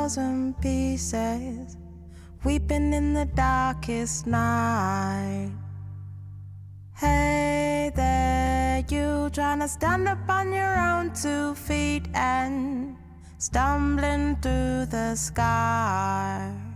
thousand pieces, weeping in the darkest night. Hey there, you trying to stand up on your own two feet and stumbling through the sky.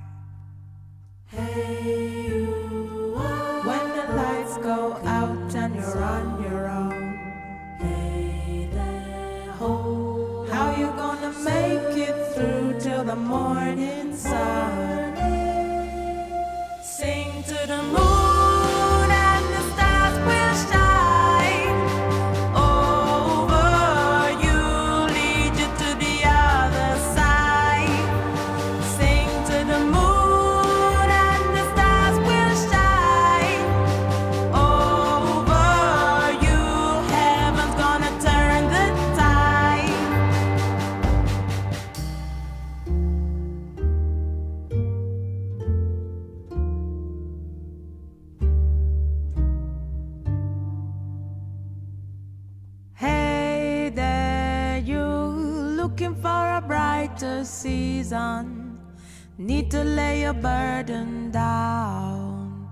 Need to lay your burden down.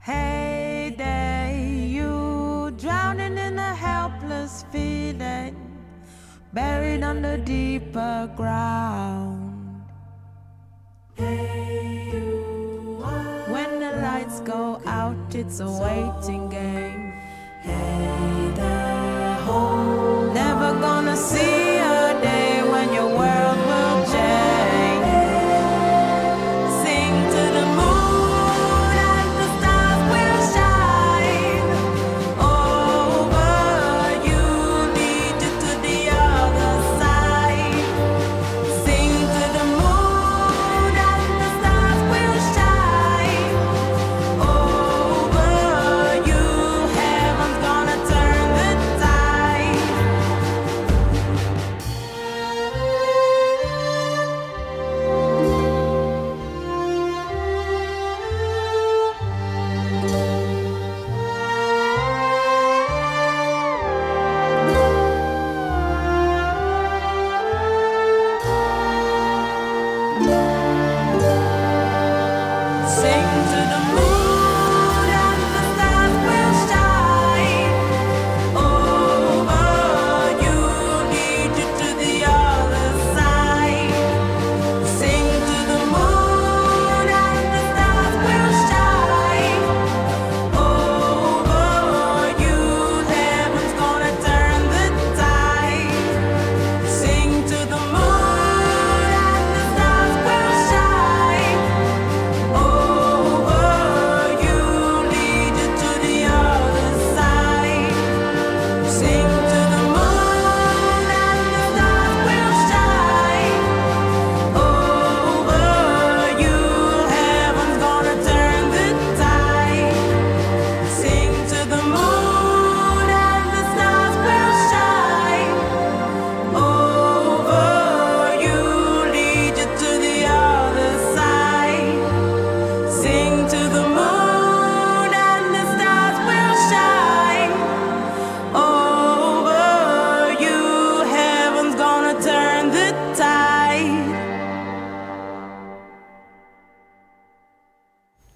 Hey there, you drowning in a helpless feeling, buried under deeper ground. Hey, you when the lights go out, it's a waiting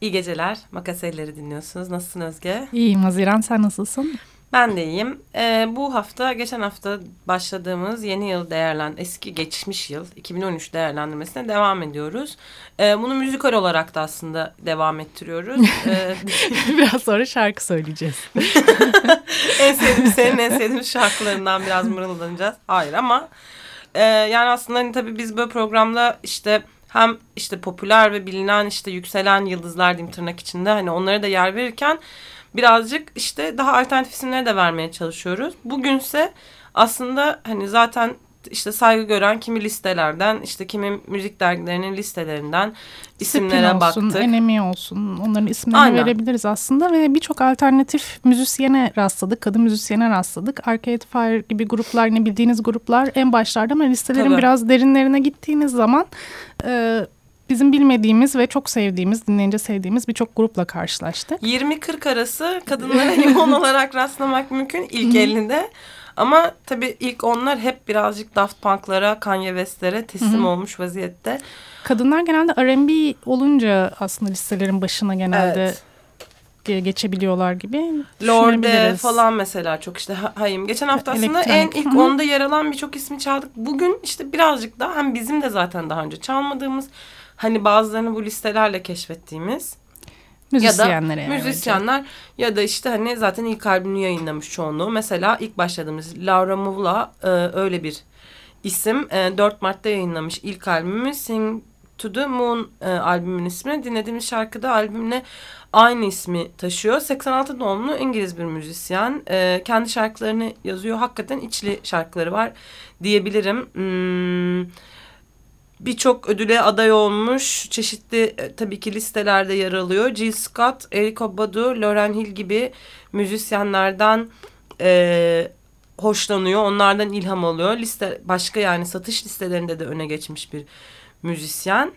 İyi geceler. Makaselleri dinliyorsunuz. Nasılsın Özge? İyiyim Haziran sen nasılsın? Ben de iyiyim. Ee, bu hafta, geçen hafta başladığımız yeni yıl değerlen, eski geçmiş yıl 2013 değerlendirmesine devam ediyoruz. Ee, bunu müzikal olarak da aslında devam ettiriyoruz. Ee, Biraz sonra şarkı söyleyeceğiz. en sevdiğim senin en sevdiğim şarkılarından biraz mırıldanacağız. Hayır ama e, yani aslında hani tabii biz böyle programda işte hem işte popüler ve bilinen işte yükselen yıldızlar diyeyim tırnak içinde hani onlara da yer verirken birazcık işte daha alternatif isimleri de vermeye çalışıyoruz. Bugünse aslında hani zaten işte saygı gören kimi listelerden işte kimi müzik dergilerinin listelerinden isimlere Spin olsun, baktık. Enemy olsun onların isimlerini Aynen. verebiliriz aslında ve birçok alternatif müzisyene rastladık, kadın müzisyene rastladık. Arcade Fire gibi gruplar, ne bildiğiniz gruplar en başlarda ama listelerin Tabii. biraz derinlerine gittiğiniz zaman e, bizim bilmediğimiz ve çok sevdiğimiz, dinleyince sevdiğimiz birçok grupla karşılaştık. 20-40 arası kadınlara yoğun olarak rastlamak mümkün ilk elinde. Ama tabii ilk onlar hep birazcık Daft Punk'lara, Kanye West'lere teslim olmuş vaziyette. Kadınlar genelde R&B olunca aslında listelerin başına genelde Evet. ge- geçebiliyorlar gibi Lorde falan mesela çok işte ha- hayım. Geçen hafta aslında en Elektronik. ilk Hı hı. onda yer alan birçok ismi çaldık. Bugün işte birazcık daha hem bizim de zaten daha önce çalmadığımız hani bazılarını bu listelerle keşfettiğimiz müzisyenlere. ya da müzisyenler ya da işte hani zaten ilk albümünü yayınlamış çoğunluğu. Mesela ilk başladığımız Laura Muvla e, öyle bir isim. E, 4 Mart'ta yayınlamış ilk albümü Sing to the Moon e, albümün ismi. Dinlediğimiz şarkıda albümle aynı ismi taşıyor. 86 doğumlu İngiliz bir müzisyen. E, kendi şarkılarını yazıyor. Hakikaten içli şarkıları var diyebilirim. Hmm, Birçok ödüle aday olmuş. Çeşitli e, tabii ki listelerde yer alıyor. Jill Scott, Erykah Badu, Lauren Hill gibi müzisyenlerden e, hoşlanıyor. Onlardan ilham alıyor. Liste başka yani satış listelerinde de öne geçmiş bir müzisyen.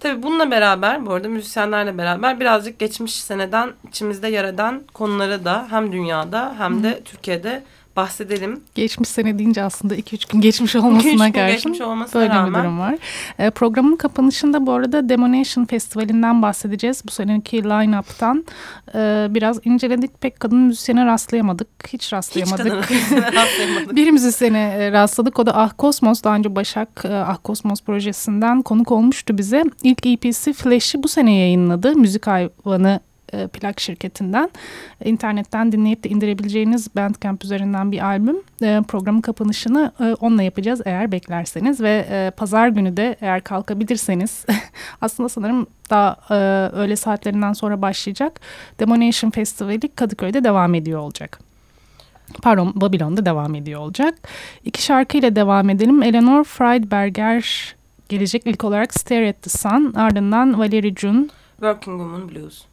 Tabii bununla beraber bu arada müzisyenlerle beraber birazcık geçmiş seneden içimizde yer eden konuları da hem dünyada hem de Türkiye'de bahsedelim. Geçmiş sene deyince aslında 2-3 gün geçmiş olmasına karşın geçmiş olmasına böyle rağmen. bir durum var. E, programın kapanışında bu arada Demonation Festivali'nden bahsedeceğiz. Bu seneki line-up'tan e, biraz inceledik. Pek kadın müzisyene rastlayamadık. Hiç Hiç rastlayamadık. kadını rastlayamadık. Bir müzisyene e, rastladık. O da Ah Kosmos. Daha önce Başak e, Ah Kosmos projesinden konuk olmuştu bize. İlk EP'si Flash'i bu sene yayınladı. Müzik hayvanı e, plak şirketinden. E, internetten dinleyip de indirebileceğiniz Bandcamp üzerinden bir albüm. E, programın kapanışını e, onunla yapacağız eğer beklerseniz. Ve e, pazar günü de eğer kalkabilirseniz aslında sanırım daha e, öğle saatlerinden sonra başlayacak. Demonation Festivali Kadıköy'de devam ediyor olacak. Pardon Babylon'da devam ediyor olacak. İki şarkıyla devam edelim. Eleanor Friedberger gelecek ilk olarak Stare at the Sun ardından Valerie June Working Woman Blues.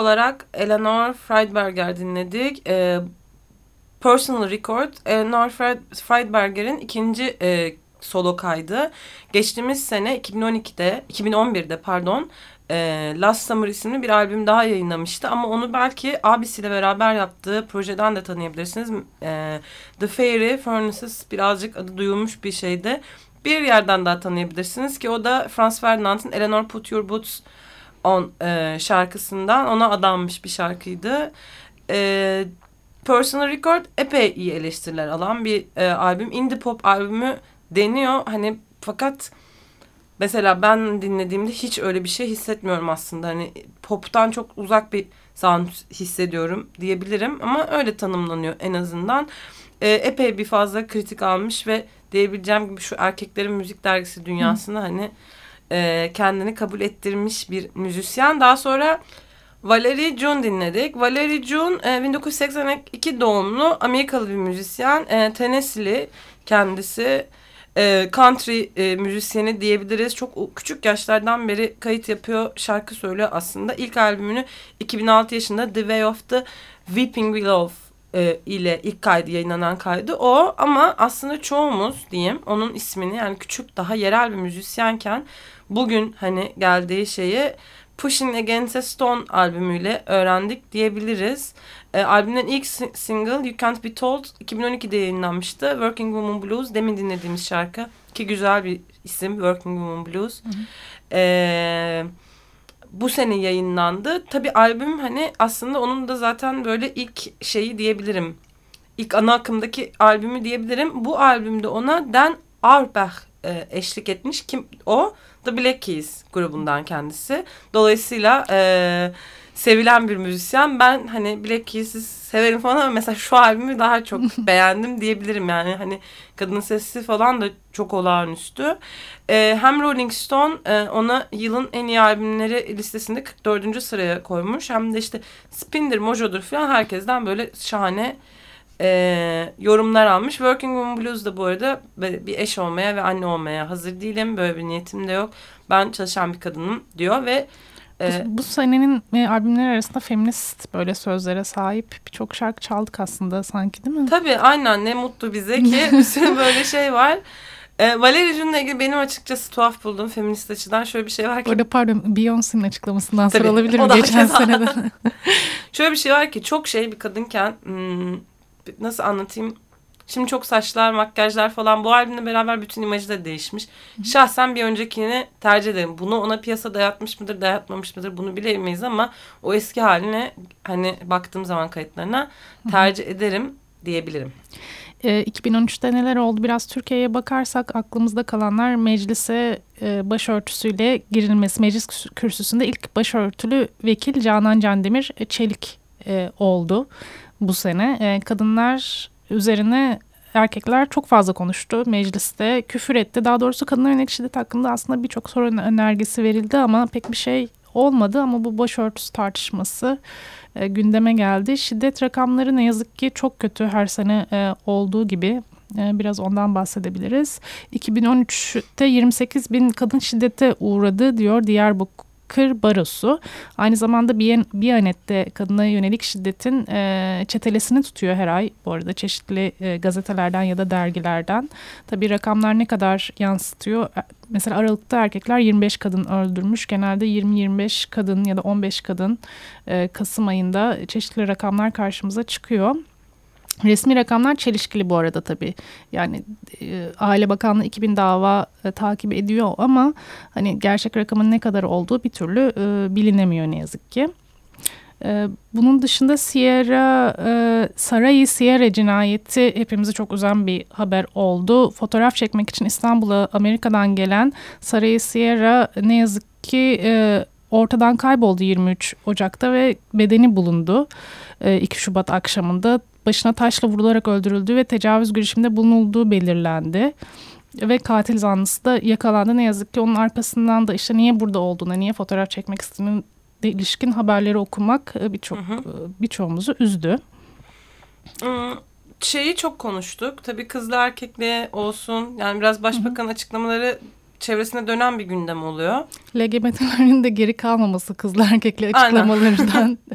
Olarak Eleanor Friedberger dinledik. Ee, Personal Record, Eleanor Fried- Friedberger'in ikinci e, solo kaydı. Geçtiğimiz sene 2012'de, 2011'de pardon, e, Last Summer isimli bir albüm daha yayınlamıştı. Ama onu belki abisiyle beraber yaptığı projeden de tanıyabilirsiniz. E, The Fairy Furnaces birazcık adı duyulmuş bir şeydi. Bir yerden daha tanıyabilirsiniz ki o da Franz Ferdinand'ın Eleanor Put Your Boots on e, şarkısından ona adanmış bir şarkıydı. E, Personal Record epey iyi eleştiriler alan bir e, albüm. Indie pop albümü deniyor. Hani fakat mesela ben dinlediğimde hiç öyle bir şey hissetmiyorum aslında. Hani poptan çok uzak bir sound hissediyorum diyebilirim ama öyle tanımlanıyor en azından. E, epey bir fazla kritik almış ve diyebileceğim gibi şu erkeklerin müzik dergisi dünyasında hani e, kendini kabul ettirmiş bir müzisyen. Daha sonra Valerie June dinledik. Valerie June e, 1982 doğumlu Amerikalı bir müzisyen. E, Tennessee'li kendisi. E, country e, müzisyeni diyebiliriz. Çok küçük yaşlardan beri kayıt yapıyor, şarkı söylüyor aslında. İlk albümünü 2006 yaşında The Way of the Weeping Willow e, ile ilk kaydı yayınlanan kaydı o ama aslında çoğumuz diyeyim onun ismini yani küçük daha yerel bir müzisyenken bugün hani geldiği şeyi Pushing Against a Stone albümüyle öğrendik diyebiliriz. E, albümün ilk si- single You Can't Be Told 2012'de yayınlanmıştı. Working Woman Blues demin dinlediğimiz şarkı ki güzel bir isim Working Woman Blues. E, bu sene yayınlandı. Tabi albüm hani aslında onun da zaten böyle ilk şeyi diyebilirim. İlk ana akımdaki albümü diyebilirim. Bu albümde ona Dan Auerbach e, eşlik etmiş. Kim o? The Black Keys grubundan kendisi. Dolayısıyla e, sevilen bir müzisyen. Ben hani Black Keys'i severim falan ama mesela şu albümü daha çok beğendim diyebilirim. Yani hani kadının sesi falan da çok olağanüstü. E, hem Rolling Stone e, ona yılın en iyi albümleri listesinde 44. sıraya koymuş. Hem de işte Spin'dir, Mojo'dur falan herkesten böyle şahane e, yorumlar almış. Working Woman Blues da bu arada bir eş olmaya ve anne olmaya hazır değilim. Böyle bir niyetim de yok. Ben çalışan bir kadınım diyor ve e, Bu, bu senenin e, albümleri arasında feminist böyle sözlere sahip birçok şarkı çaldık aslında sanki değil mi? tabii aynen ne mutlu bize ki sürü böyle şey var. E, Valerie Jun'la ilgili benim açıkçası tuhaf bulduğum feminist açıdan şöyle bir şey var ki Orada pardon Beyoncé'nin açıklamasından Tabii, sonra da geçen seneden? Şöyle bir şey var ki çok şey bir kadınken hmm, nasıl anlatayım? Şimdi çok saçlar, makyajlar falan bu albümle beraber bütün imajı da değişmiş. Şahsen bir öncekini tercih ederim. Bunu ona piyasa dayatmış mıdır, dayatmamış mıdır bunu bilemeyiz ama o eski haline hani baktığım zaman kayıtlarına tercih ederim diyebilirim. E, 2013'te neler oldu? Biraz Türkiye'ye bakarsak aklımızda kalanlar meclise e, başörtüsüyle girilmesi. Meclis kürsüsünde ilk başörtülü vekil Canan Candemir e, Çelik e, oldu bu sene. E, kadınlar üzerine erkekler çok fazla konuştu mecliste. Küfür etti. Daha doğrusu kadınlara yönelik şiddet hakkında aslında birçok sorun önergesi verildi ama pek bir şey olmadı ama bu başörtüsü tartışması e, gündeme geldi. Şiddet rakamları ne yazık ki çok kötü her sene e, olduğu gibi. E, biraz ondan bahsedebiliriz. 2013'te 28 bin kadın şiddete uğradı diyor Diyarbakır Barosu. Aynı zamanda Biyan- Biyanet'te kadına yönelik şiddetin e, çetelesini tutuyor her ay. Bu arada çeşitli e, gazetelerden ya da dergilerden. Tabii rakamlar ne kadar yansıtıyor? E, Mesela Aralık'ta erkekler 25 kadın öldürmüş. Genelde 20-25 kadın ya da 15 kadın e, Kasım ayında çeşitli rakamlar karşımıza çıkıyor. Resmi rakamlar çelişkili bu arada tabii. Yani e, Aile Bakanlığı 2000 dava e, takip ediyor ama hani gerçek rakamın ne kadar olduğu bir türlü e, bilinemiyor ne yazık ki. E, bunun dışında Sierra e, Sarai Sierra cinayeti hepimizi çok üzen bir haber oldu. Fotoğraf çekmek için İstanbul'a Amerika'dan gelen Sarai Sierra ne yazık ki e, ortadan kayboldu 23 Ocak'ta ve bedeni bulundu e, 2 Şubat akşamında. Başına taşla vurularak öldürüldüğü ve tecavüz girişiminde bulunulduğu belirlendi. Ve katil zanlısı da yakalandı. Ne yazık ki onun arkasından da işte niye burada olduğuna, niye fotoğraf çekmek istediğine ilişkin haberleri okumak e, birçok e, birçoğumuzu üzdü. Hmm, şeyi çok konuştuk. Tabii kızlı erkekli olsun. Yani biraz başbakan açıklamaları çevresine dönen bir gündem oluyor. LGBT'lerin de geri kalmaması kızlı erkekli Aynen. açıklamalarından.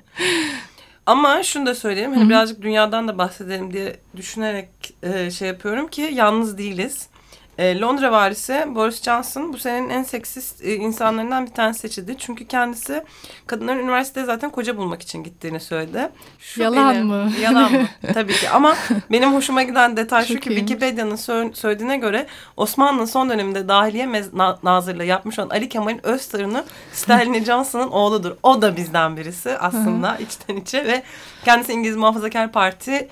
Ama şunu da söyleyeyim. Hani birazcık dünyadan da bahsedelim diye düşünerek e, şey yapıyorum ki yalnız değiliz. E, Londra valisi Boris Johnson bu senenin en seksist e, insanlarından bir tanesi seçildi. Çünkü kendisi kadınların üniversiteye zaten koca bulmak için gittiğini söyledi. Şu Yalan mı? Yalan mı? Tabii ki. Ama benim hoşuma giden detay şu ki. Wikipedia'nın sö- söylediğine göre Osmanlı'nın son döneminde dahiliye na- nazırlığı yapmış olan Ali Kemal'in öz torunu Stanley Johnson'ın oğludur. O da bizden birisi aslında içten içe ve kendisi İngiliz Muhafazakar Parti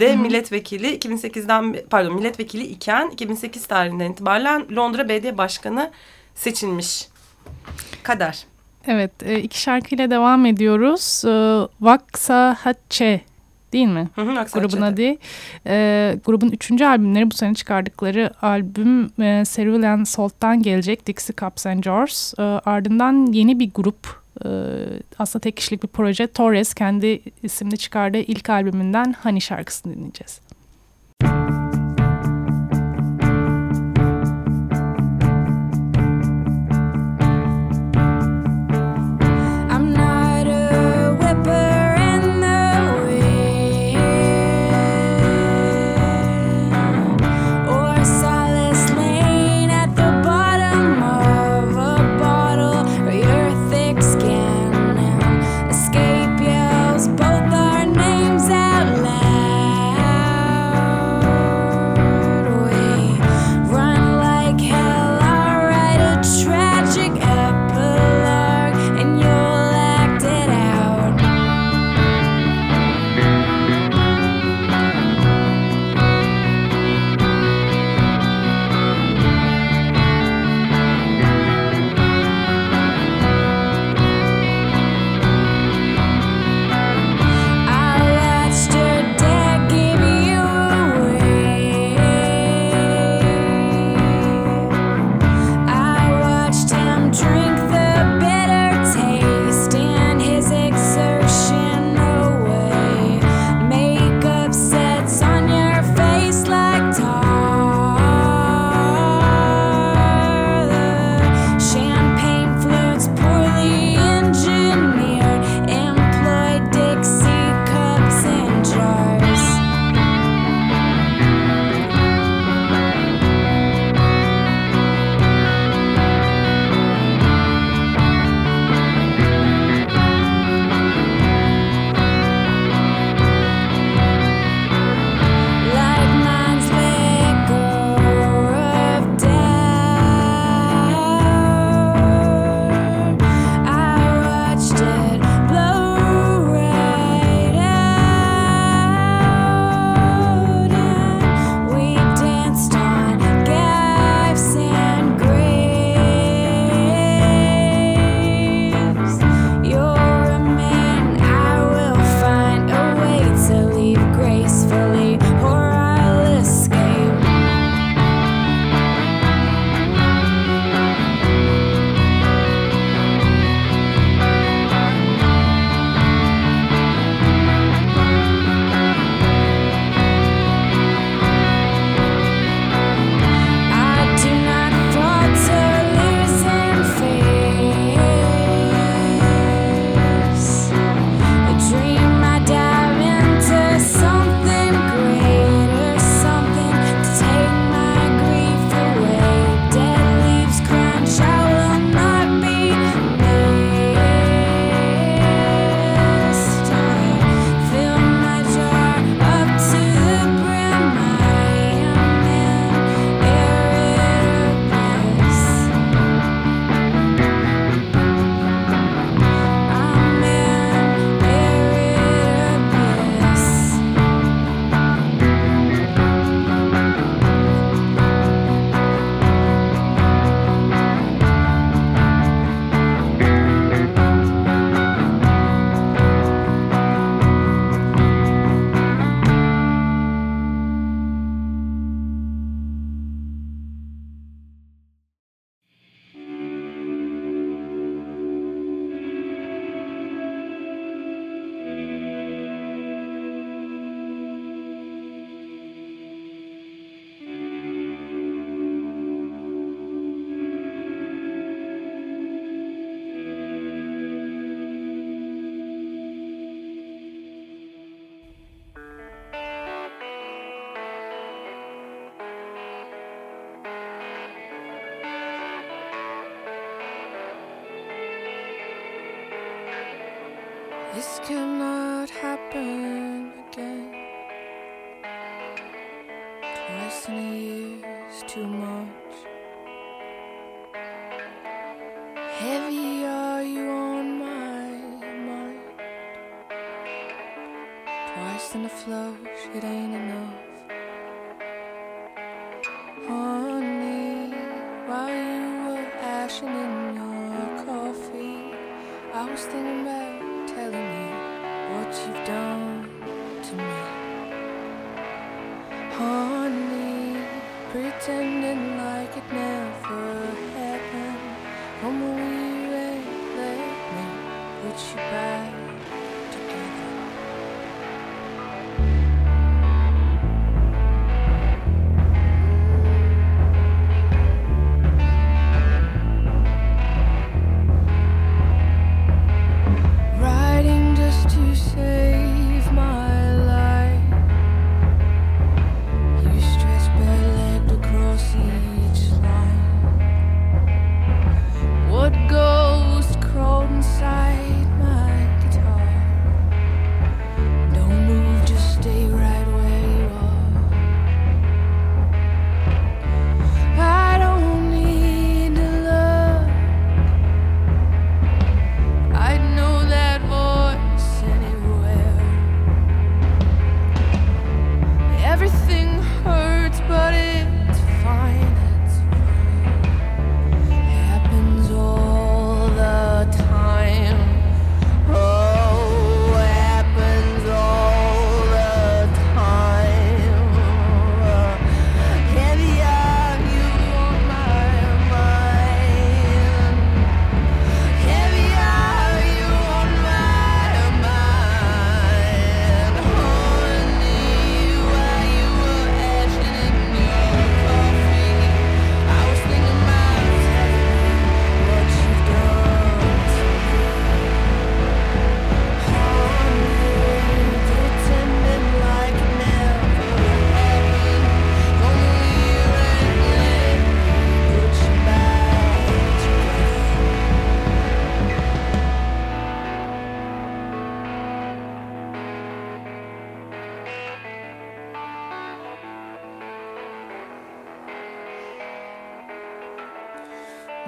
de milletvekili 2008'den be- pardon milletvekili iken 2008 tarihinden itibaren Londra Belediye Başkanı seçilmiş. Kader. evet e, iki şarkıyla devam ediyoruz. E, Vaksa Hatçe değil mi? Hı hı, Aksaray grubun adı. E, grubun üçüncü albümleri bu sene çıkardıkları albüm e, Cerulean Salt'tan gelecek Dixie Cups and Jars. E, ardından yeni bir grup aslında tek kişilik bir proje Torres kendi isimli çıkardığı ilk albümünden Honey şarkısını dinleyeceğiz. I'm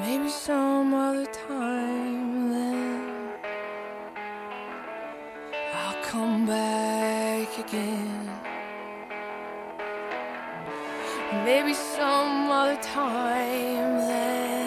Maybe some other time then I'll come back again. Maybe some other time then.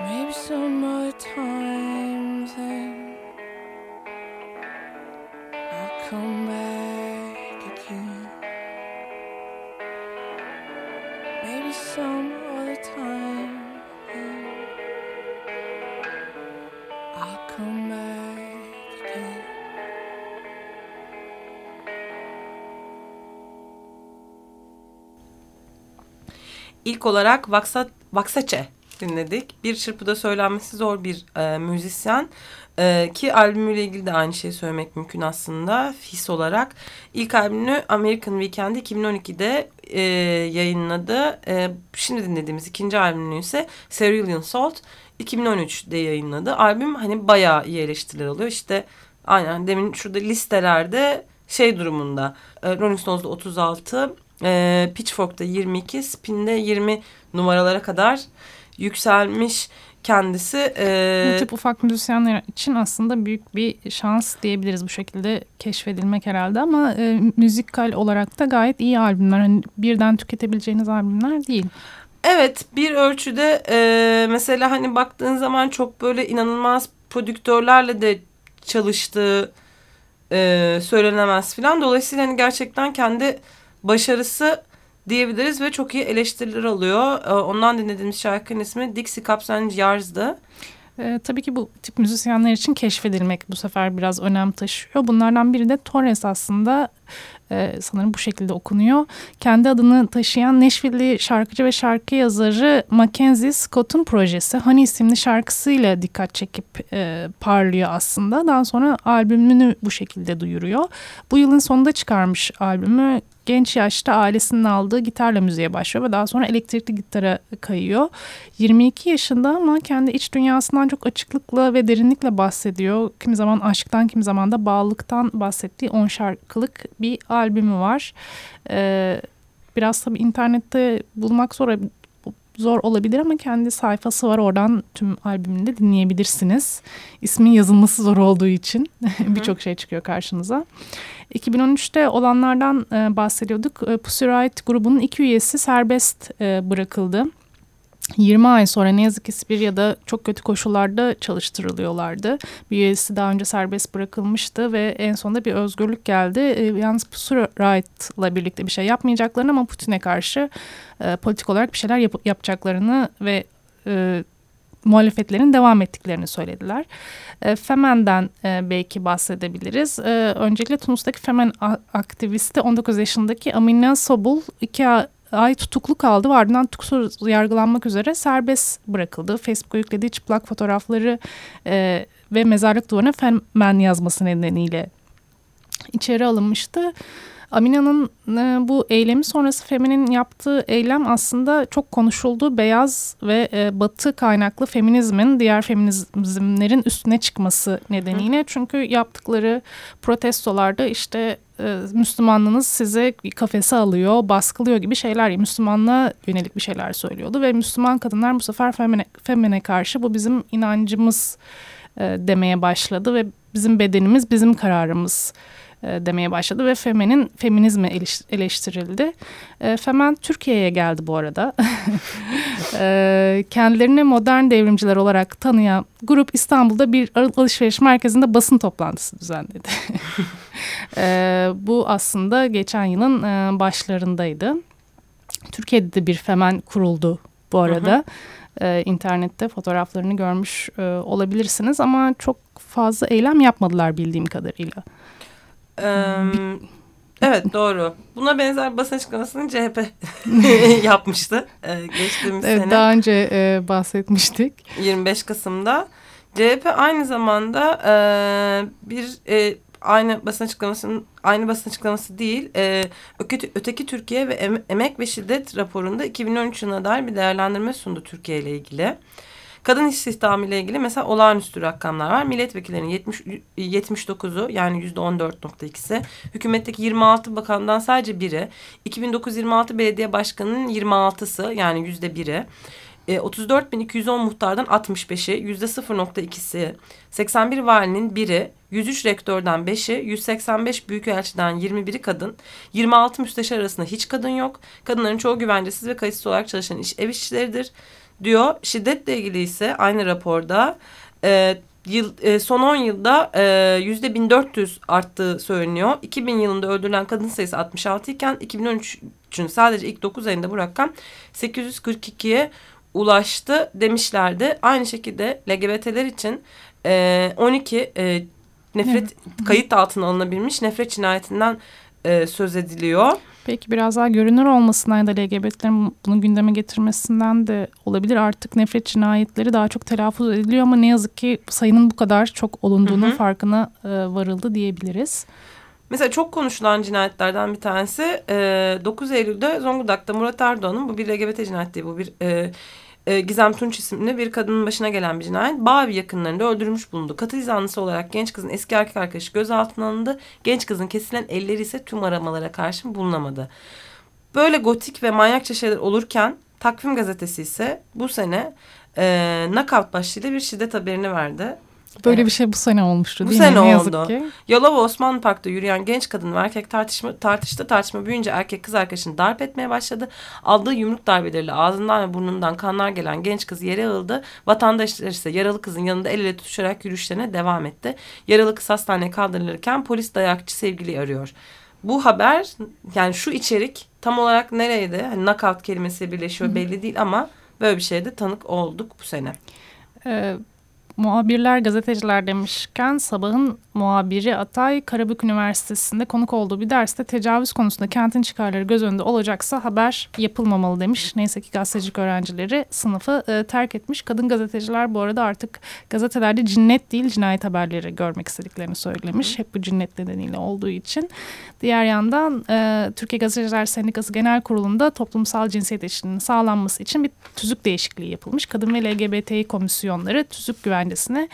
Maybe some other time then I'll come back again. Maybe some other time then I'll come back again. İlk olarak Vaksat Vaksaçe dinledik. Bir çırpıda söylenmesi zor bir e, müzisyen. E, ki albümüyle ilgili de aynı şeyi söylemek mümkün aslında. Fis olarak. İlk albümünü American Weekend 2012'de e, yayınladı. E, şimdi dinlediğimiz ikinci albümünü ise Cerulean Salt 2013'de yayınladı. Albüm hani bayağı iyi eleştiriler alıyor. İşte aynen demin şurada listelerde şey durumunda. E, Rolling Stones'da 36, e, Pitchfork'ta 22, Spin'de 20 numaralara kadar yükselmiş kendisi. E, Bu tip ufak müzisyenler için aslında büyük bir şans diyebiliriz bu şekilde keşfedilmek herhalde ama e, müzikal olarak da gayet iyi albümler. Hani birden tüketebileceğiniz albümler değil. Evet bir ölçüde e, mesela hani baktığın zaman çok böyle inanılmaz prodüktörlerle de çalıştığı e, söylenemez filan. Dolayısıyla hani gerçekten kendi başarısı diyebiliriz ve çok iyi eleştiriler alıyor. E, ondan dinlediğimiz şarkının ismi Dixie Cups and Jars'dı. E, tabii ki bu tip müzisyenler için keşfedilmek bu sefer biraz önem taşıyor. Bunlardan biri de Torres aslında e, sanırım bu şekilde okunuyor. Kendi adını taşıyan Nashville'li şarkıcı ve şarkı yazarı Mackenzie Scott'un projesi Honey isimli şarkısıyla dikkat çekip e, parlıyor aslında. Daha sonra albümünü bu şekilde duyuruyor. Bu yılın sonunda çıkarmış albümü genç yaşta ailesinin aldığı gitarla müziğe başlıyor ve daha sonra elektrikli gitara kayıyor. 22 yaşında ama kendi iç dünyasından çok açıklıkla ve derinlikle bahsediyor. Kimi zaman aşktan, kimi zaman da bağlılıktan bahsettiği 10 şarkılık bir albümü var. Ee, biraz tabii internette bulmak zor zor olabilir ama kendi sayfası var. Oradan tüm albümünü de dinleyebilirsiniz. İsmin yazılması zor olduğu için birçok şey çıkıyor karşınıza. 2013'te olanlardan e, bahsediyorduk. E, Pussy Riot grubunun iki üyesi serbest e, bırakıldı. 20 ay sonra ne yazık ki Sibirya'da çok kötü koşullarda çalıştırılıyorlardı. Bir üyesi daha önce serbest bırakılmıştı ve en sonunda bir özgürlük geldi. E, yalnız Pussy Riot'la birlikte bir şey yapmayacaklarını ama Putin'e karşı e, politik olarak bir şeyler yap yapacaklarını ve e, muhalefetlerin devam ettiklerini söylediler. E, Femen'den e, belki bahsedebiliriz. E, öncelikle Tunus'taki Femen aktivisti 19 yaşındaki Amina Sobul iki ay tutuklu kaldı ve ardından tutuksuz yargılanmak üzere serbest bırakıldı. Facebook'a yüklediği çıplak fotoğrafları e, ve mezarlık duvarına Femen yazması nedeniyle içeri alınmıştı. Amina'nın e, bu eylemi sonrası Femin'in yaptığı eylem aslında çok konuşuldu. Beyaz ve e, batı kaynaklı feminizmin diğer feminizmlerin üstüne çıkması nedeniyle. Çünkü yaptıkları protestolarda işte e, Müslümanlığınız size kafese alıyor, baskılıyor gibi şeyler, Müslümanlığa yönelik bir şeyler söylüyordu. Ve Müslüman kadınlar bu sefer femine, femine karşı bu bizim inancımız e, demeye başladı ve bizim bedenimiz, bizim kararımız e, demeye başladı ve Femen'in feminizmi eleştirildi. E, Femen Türkiye'ye geldi bu arada. kendilerini modern devrimciler olarak tanıyan grup İstanbul'da bir alışveriş merkezinde basın toplantısı düzenledi. e, bu aslında geçen yılın e, başlarındaydı. Türkiye'de de bir Femen kuruldu bu arada. Hı hı e, internette fotoğraflarını görmüş e, olabilirsiniz ama çok fazla eylem yapmadılar bildiğim kadarıyla. Ee, evet doğru. Buna benzer basın açıklamasını CHP yapmıştı ee, geçtiğimiz evet, sene. Daha önce e, bahsetmiştik. 25 Kasım'da. CHP aynı zamanda e, bir e, aynı basın açıklamasının aynı basın açıklaması değil. E, öteki, Türkiye ve em, emek ve şiddet raporunda 2013 yılına dair bir değerlendirme sundu Türkiye ile ilgili. Kadın istihdamı ile ilgili mesela olağanüstü rakamlar var. Milletvekillerinin 70, 79'u yani yüzde 14.2'si. Hükümetteki 26 bakandan sadece biri. 2009-26 belediye başkanının 26'sı yani yüzde biri. E, 34.210 muhtardan 65'i, yüzde 0.2'si, 81 valinin biri, 103 rektörden 5'i, 185 büyükelçiden 21'i kadın, 26 müsteşar arasında hiç kadın yok. Kadınların çoğu güvencesiz ve kayıtsız olarak çalışan iş ev işçileridir diyor. Şiddetle ilgili ise aynı raporda e, yıl, e, son 10 yılda e, yüzde 1400 arttığı söyleniyor. 2000 yılında öldürülen kadın sayısı 66 iken 2013'ün sadece ilk 9 ayında bu rakam 842'ye ulaştı demişlerdi. Aynı şekilde LGBT'ler için e, 12 e, nefret kayıt altına alınabilmiş nefret cinayetinden e, söz ediliyor. Belki biraz daha görünür olmasından ya da LGBT'lerin bunu gündeme getirmesinden de olabilir. Artık nefret cinayetleri daha çok telaffuz ediliyor ama ne yazık ki sayının bu kadar çok olunduğunun Hı hı. farkına e, varıldı diyebiliriz. Mesela çok konuşulan cinayetlerden bir tanesi e, 9 Eylül'de Zonguldak'ta Murat Erdoğan'ın bu bir LGBT cinayet değil bu bir e, e, Gizem Tunç isimli bir kadının başına gelen bir cinayet. Bağevi yakınlarında öldürülmüş bulundu. Katil zanlısı olarak genç kızın eski erkek arkadaşı gözaltına alındı. Genç kızın kesilen elleri ise tüm aramalara karşın bulunamadı. Böyle gotik ve manyakça şeyler olurken Takvim Gazetesi ise bu sene e, Knockout başlığıyla bir şiddet haberini verdi. Böyle Evet. bir şey bu sene olmuştu Bu değil sene mi? Ne yazık oldu. ki. Yalova Osmanlı Park'ta yürüyen genç kadın ve erkek tartışma, tartıştı. Tartışma büyüyünce erkek kız arkadaşını darp etmeye başladı. Aldığı yumruk darbeleriyle ağzından ve burnundan kanlar gelen genç kız yere yığıldı. Vatandaşlar ise yaralı kızın yanında el ele tutuşarak yürüyüşlerine devam etti. Yaralı kız hastaneye kaldırılırken polis dayakçı sevgiliyi arıyor. Bu haber yani şu içerik tam olarak nereydi? Hani knockout kelimesi birleşiyor belli değil ama böyle bir şeyde tanık olduk bu sene. Ee, muhabirler, gazeteciler demişken sabahın muhabiri Atay Karabük Üniversitesi'nde konuk olduğu bir derste tecavüz konusunda kentin çıkarları göz önünde olacaksa haber yapılmamalı demiş. Neyse ki gazetecilik öğrencileri sınıfı e, terk etmiş. Kadın gazeteciler bu arada artık gazetelerde cinnet değil cinayet haberleri görmek istediklerini söylemiş. Hep bu cinnet nedeniyle olduğu için. Diğer yandan e, Türkiye Gazeteciler Sendikası Genel Kurulu'nda toplumsal cinsiyet eşitliğinin sağlanması için bir tüzük değişikliği yapılmış. Kadın ve LGBTİ komisyonları tüzük güvencesine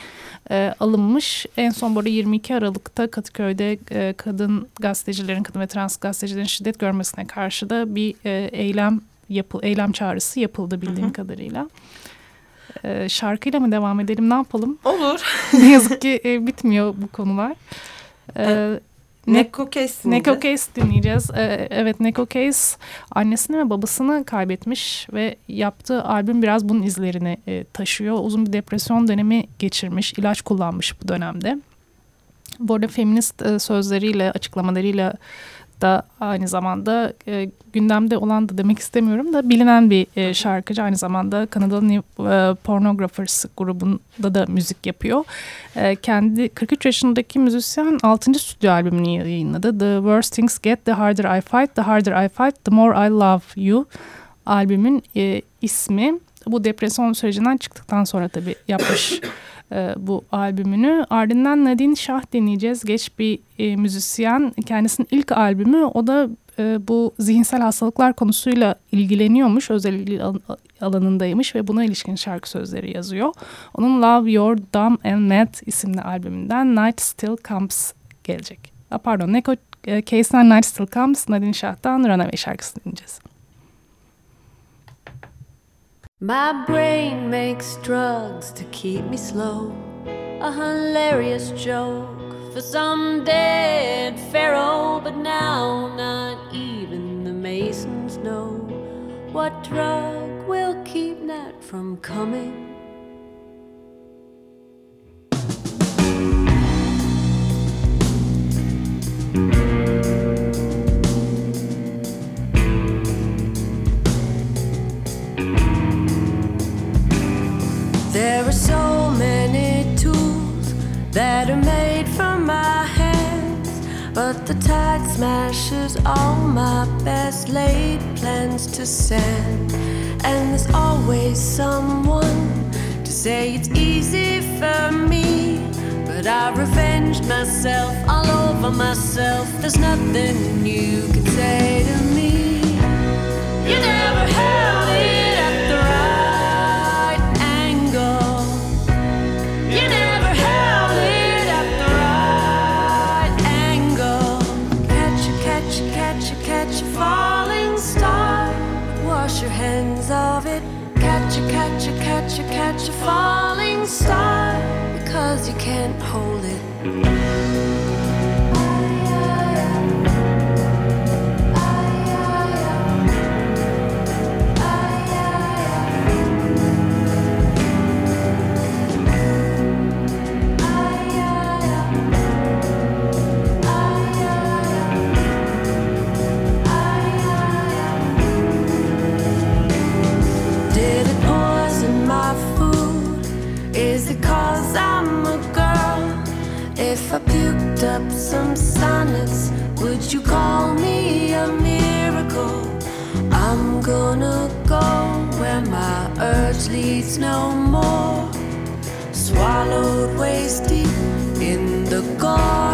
e, alınmış. En son burada 22 Aralık'ta Katıköy'de e, kadın gazetecilerin, kadın ve trans gazetecilerin şiddet görmesine karşı da bir e, eylem yapıl eylem çağrısı yapıldı bildiğim kadarıyla. E, şarkıyla mı devam edelim ne yapalım? Olur. ne yazık ki e, bitmiyor bu konular. E, ne, Neko Case Neko Case dinleyeceğiz. Ee, evet Neko Case annesini ve babasını kaybetmiş ve yaptığı albüm biraz bunun izlerini e, taşıyor. Uzun bir depresyon dönemi geçirmiş, ilaç kullanmış bu dönemde. Bu arada feminist e, sözleriyle, açıklamalarıyla da aynı zamanda e, gündemde olan da demek istemiyorum da bilinen bir e, şarkıcı. Aynı zamanda Kanadalı e, Pornographers grubunda da müzik yapıyor. E, kendi 43 yaşındaki müzisyen 6. stüdyo albümünü yayınladı. The Worst Things Get, The Harder I Fight, The Harder I Fight, The More I Love You albümün e, ismi. Bu depresyon sürecinden çıktıktan sonra tabii yapmış e, bu albümünü. Ardından Nadine Şah dinleyeceğiz. Geç bir e, müzisyen. Kendisinin ilk albümü. O da e, bu zihinsel hastalıklar konusuyla ilgileniyormuş. Özel alanındaymış ve buna ilişkin şarkı sözleri yazıyor. Onun Love Your Dumb and Mad isimli albümünden Night Still Comes gelecek. A, pardon, Neko e, Case'den Night Still Comes, Nadine Şah'tan Runaway şarkısını dinleyeceğiz. My brain makes drugs to keep me slow. A hilarious joke for some dead pharaoh, but now not even the Masons know what drug will keep Nat from coming. There that are made from my hands, but the tide smashes all my best laid plans to sand. And there's always someone to say it's easy for me, but I revenged myself all over myself. There's nothing you can say to me. You never held a, wanna go where my urge leads no more. Swallowed waist deep in the cold.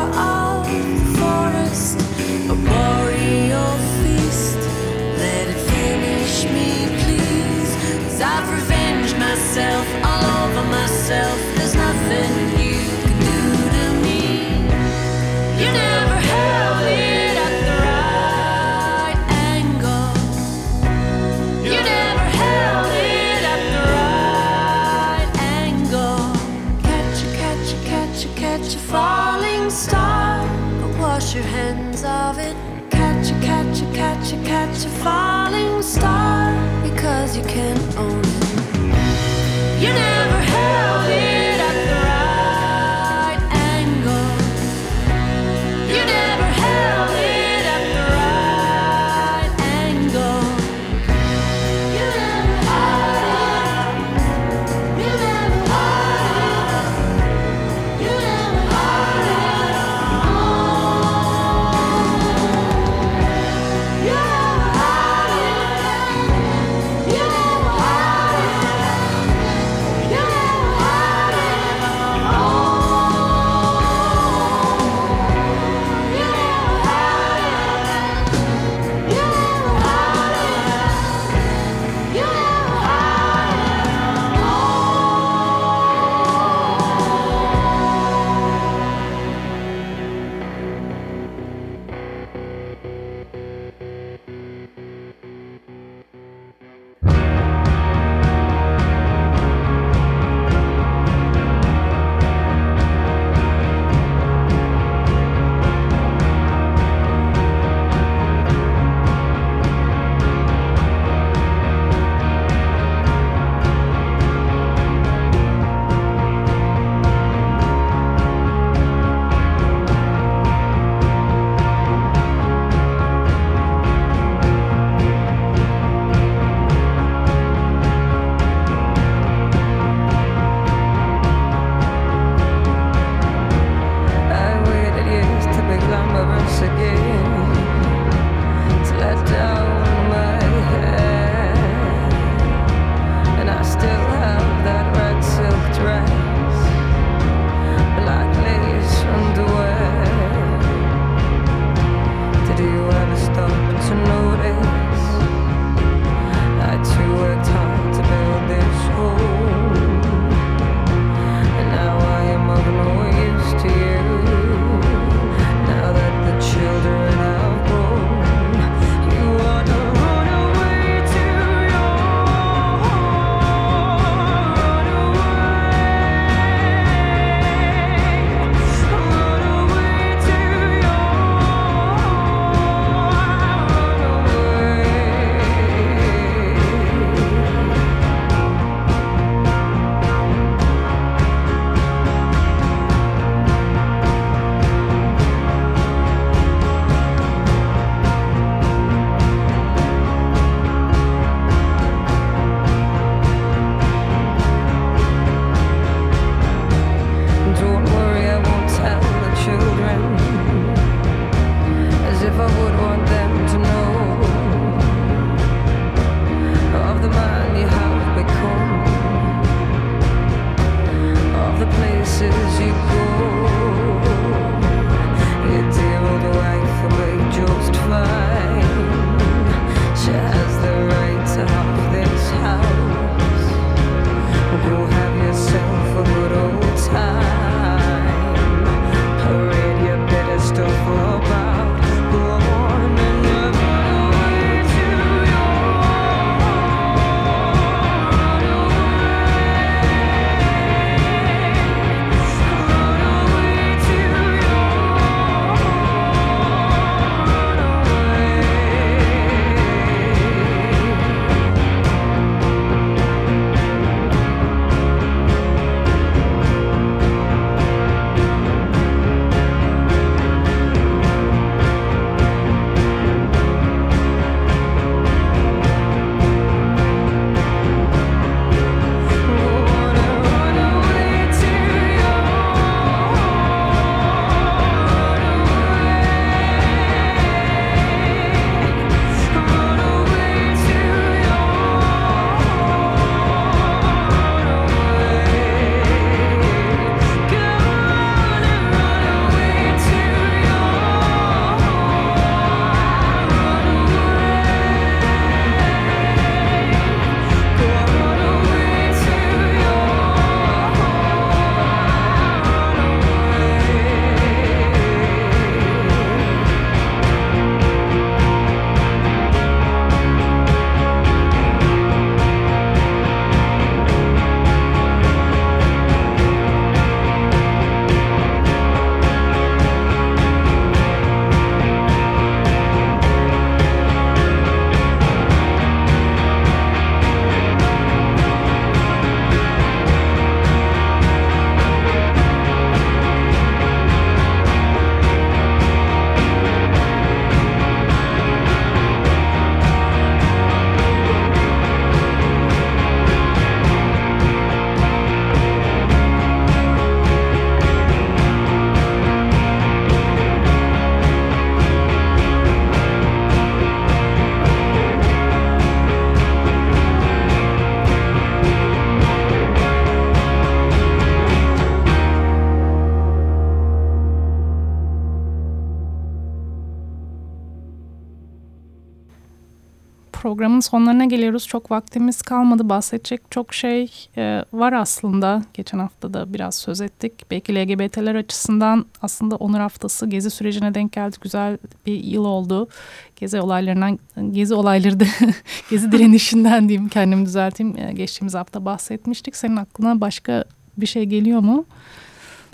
Programın sonlarına geliyoruz. Çok vaktimiz kalmadı. Bahsedecek çok şey e, var aslında. Geçen hafta da biraz söz ettik. Belki LGBT'ler açısından aslında Onur Haftası Gezi sürecine denk geldi. Güzel bir yıl oldu. Gezi olaylarından, Gezi olayları da Gezi direnişinden diyeyim kendimi düzelteyim. E, geçtiğimiz hafta bahsetmiştik. Senin aklına başka bir şey geliyor mu?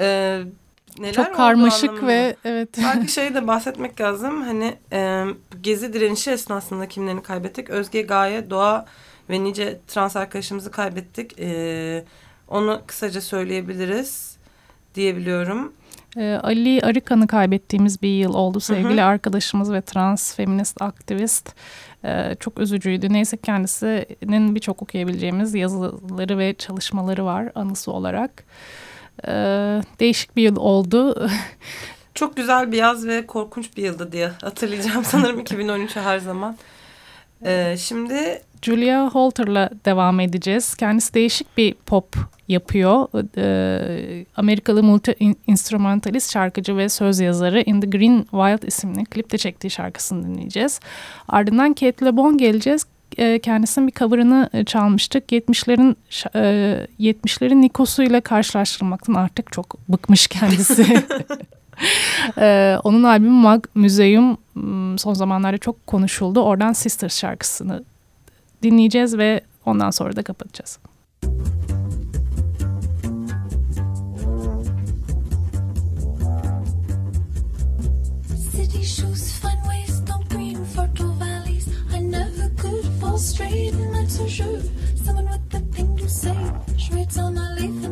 Ee, neler çok karmaşık ve evet. Belki şey de bahsetmek lazım. Hani e, gezi direnişi esnasında kimlerini kaybettik? Özge Gaye, Doğa ve nice trans arkadaşımızı kaybettik. E, onu kısaca söyleyebiliriz diyebiliyorum. Ali Arıkan'ı kaybettiğimiz bir yıl oldu sevgili Hı hı. arkadaşımız ve trans feminist aktivist. Ee, çok üzücüydü. Neyse kendisinin birçok okuyabileceğimiz yazıları ve çalışmaları var anısı olarak. Ee, değişik bir yıl oldu. Çok güzel bir yaz ve korkunç bir yıldı diye hatırlayacağım sanırım 2013'ü her zaman. E, şimdi Julia Holter'la devam edeceğiz. Kendisi değişik bir pop yapıyor. Ee, Amerikalı multi-instrumentalist şarkıcı ve söz yazarı In the Green Wild isimli klipte çektiği şarkısını dinleyeceğiz. Ardından Kate LeBon geleceğiz. Ee, kendisinin bir cover'ını e, çalmıştık. 70'lerin ş- e, 70'lerin Nikos'uyla karşılaştırmaktan artık çok bıkmış kendisi. Ee, onun albümü Mag Museum son zamanlarda çok konuşuldu. Oradan Sisters şarkısını dinleyeceğiz ve ondan sonra da kapatacağız. So sure, Someone with the thing you say. Shreds on my leaf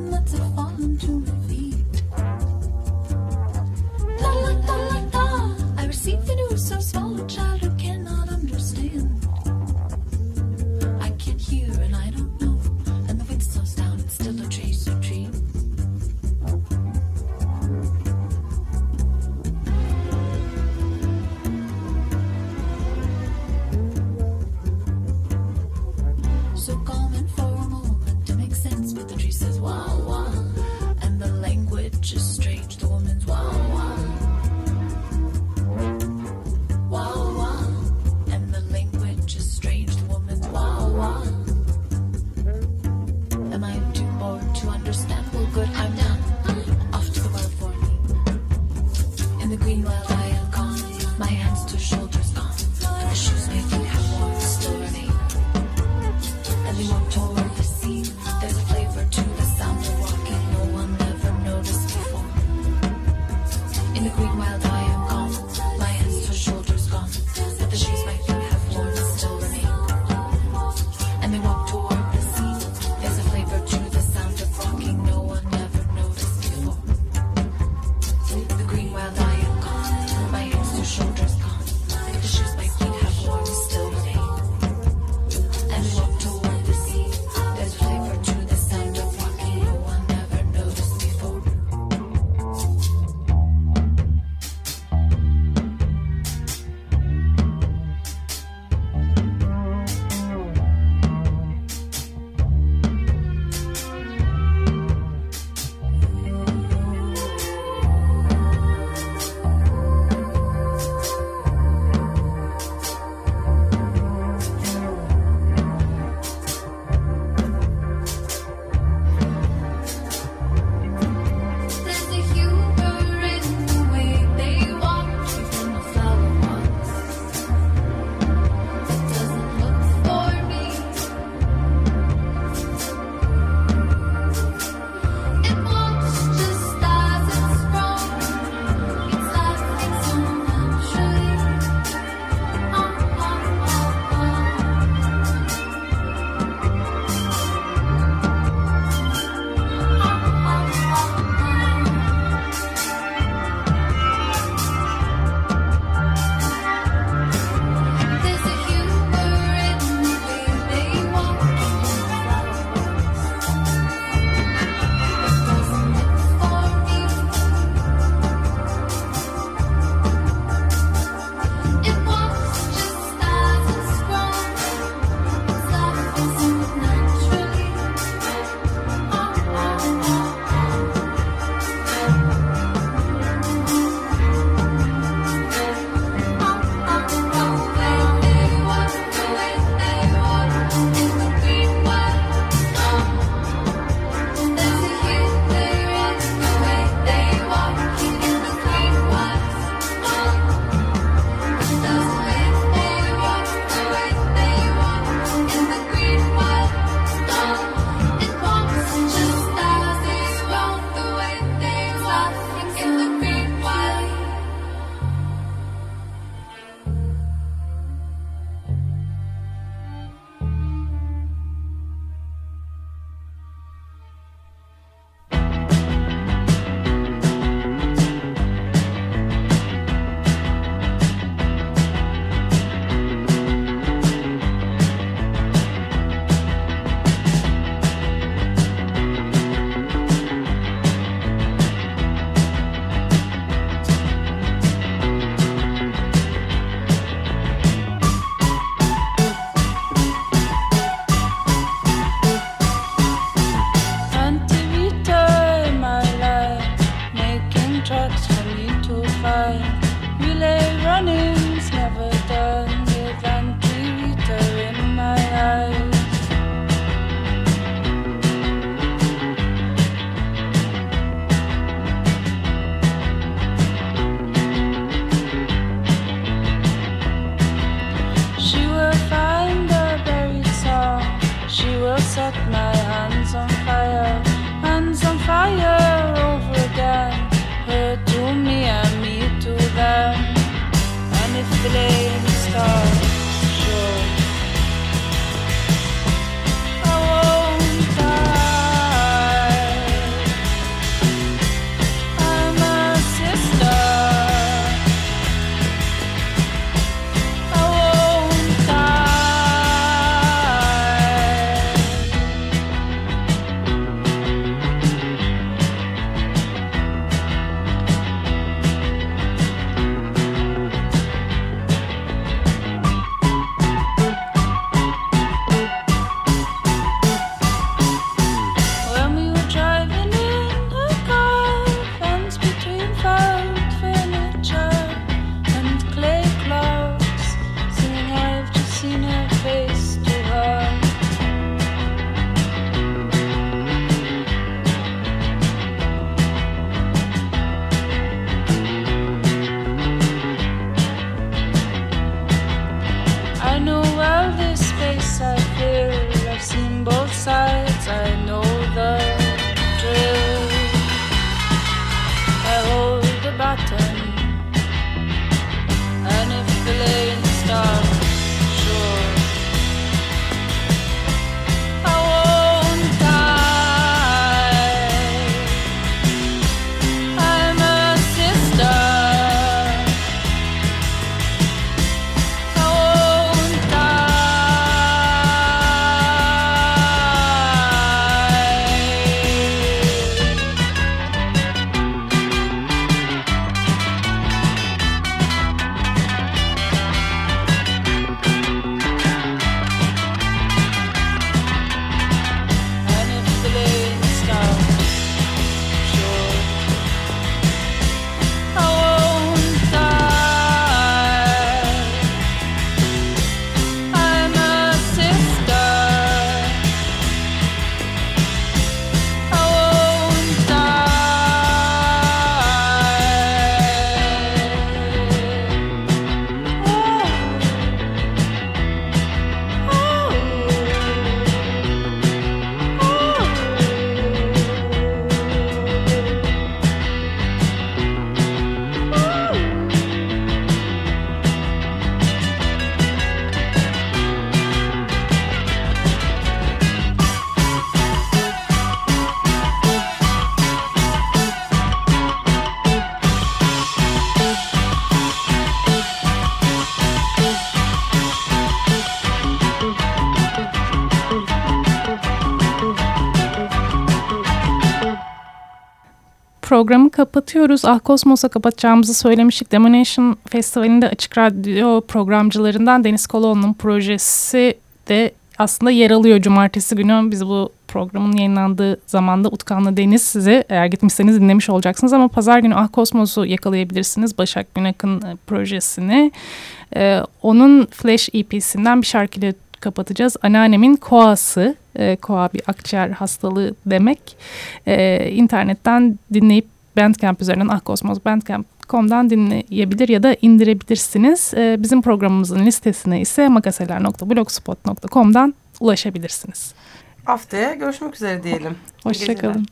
Programı kapatıyoruz. Ah Kosmos'a kapatacağımızı söylemiştik. Demonation Festivali'nde açık radyo programcılarından Deniz Koloğlu'nun projesi de aslında yer alıyor cumartesi günü. Biz bu programın yayınlandığı zamanda Utkan'la Deniz size eğer gitmişseniz dinlemiş olacaksınız. Ama pazar günü Ah Kosmos'u yakalayabilirsiniz. Başak Günak'ın e, projesini. Ee, onun Flash EP'sinden bir şarkıyla kapatacağız. Anneannemin koası. E, koa bir akciğer hastalığı demek. E, internetten dinleyip Bandcamp üzerinden bandcamp.com'dan dinleyebilir ya da indirebilirsiniz. E, bizim programımızın listesine ise magaseler.blogspot.com'dan ulaşabilirsiniz. Haftaya görüşmek üzere diyelim. Hoşçakalın.